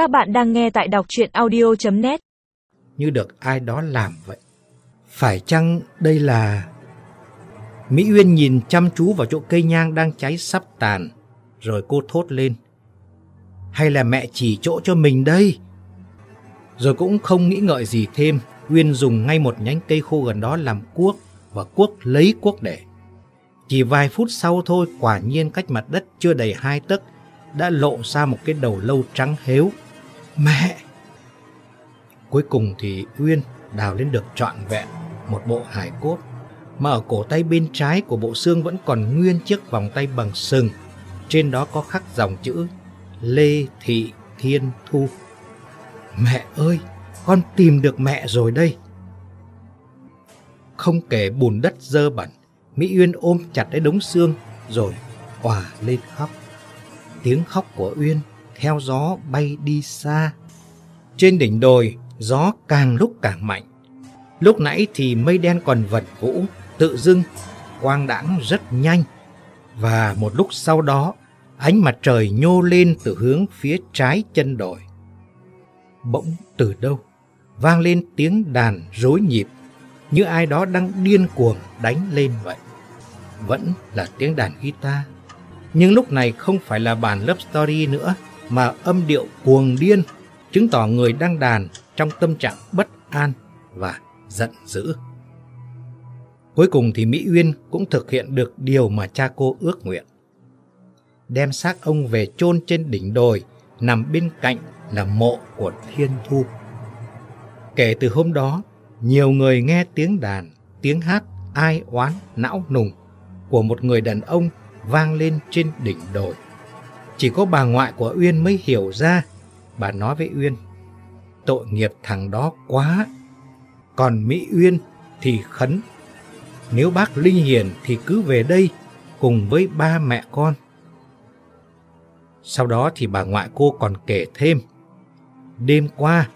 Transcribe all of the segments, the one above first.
Các bạn đang nghe tại đọc chuyện audio.net như được ai đó làm vậy. Phải chăng đây là... Mỹ Uyên nhìn chăm chú vào chỗ cây nhang đang cháy sắp tàn, rồi cô thốt lên. Hay là mẹ chỉ chỗ cho mình đây? Rồi cũng không nghĩ ngợi gì thêm, Uyên dùng ngay một nhánh cây khô gần đó làm cuốc và cuốc lấy cuốc để. Chỉ vài phút sau thôi, quả nhiên cách mặt đất chưa đầy hai tấc đã lộ ra một cái đầu lâu trắng héo. Mẹ! Cuối cùng thì Uyên đào lên được trọn vẹn một bộ hài cốt mà ở cổ tay bên trái của bộ xương vẫn còn nguyên chiếc vòng tay bằng sừng. Trên đó có khắc dòng chữ Lê Thị Thiên Thu. Mẹ ơi, con tìm được mẹ rồi đây. Không kể bùn đất dơ bẩn, Mỹ Uyên ôm chặt lấy đống xương rồi òa lên khóc. Tiếng khóc của Uyên theo gió bay đi xa. Trên đỉnh đồi, gió càng lúc càng mạnh. Lúc nãy thì mây đen còn vẩn vũ, tự dưng, quang đãng rất nhanh. Và một lúc sau đó, ánh mặt trời nhô lên từ hướng phía trái chân đồi. Bỗng từ đâu, vang lên tiếng đàn rối nhịp, như ai đó đang điên cuồng đánh lên vậy. Vẫn là tiếng đàn guitar, nhưng lúc này không phải là bản love story nữa, mà âm điệu cuồng điên, chứng tỏ người đang đàn trong tâm trạng bất an và giận dữ. Cuối cùng thì Mỹ Uyên cũng thực hiện được điều mà cha cô ước nguyện. Đem xác ông về chôn trên đỉnh đồi, nằm bên cạnh là mộ của Thiên Thu. Kể từ hôm đó, nhiều người nghe tiếng đàn, tiếng hát ai oán não nùng của một người đàn ông vang lên trên đỉnh đồi. Chỉ có bà ngoại của Uyên mới hiểu ra. Bà nói với Uyên, tội nghiệp thằng đó quá. Còn Mỹ Uyên thì khấn, nếu bác Linh Hiền thì cứ về đây cùng với ba mẹ con. Sau đó thì bà ngoại cô còn kể thêm, đêm qua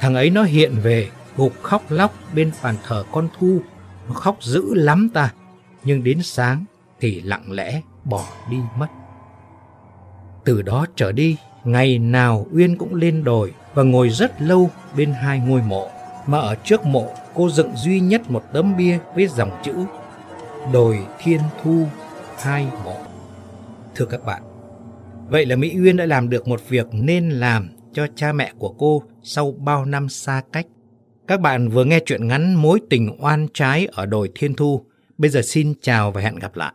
thằng ấy nó hiện về gục khóc lóc bên bàn thờ con Thu, nó khóc dữ lắm ta, nhưng đến sáng thì lặng lẽ bỏ đi mất. Từ đó trở đi, ngày nào Uyên cũng lên đồi và ngồi rất lâu bên hai ngôi mộ. Mà ở trước mộ, cô dựng duy nhất một tấm bia với dòng chữ Đồi Thiên Thu Hai Mộ. Thưa các bạn, vậy là Mỹ Uyên đã làm được một việc nên làm cho cha mẹ của cô sau bao năm xa cách. Các bạn vừa nghe chuyện ngắn Mối tình oan trái ở đồi Thiên Thu. Bây giờ xin chào và hẹn gặp lại.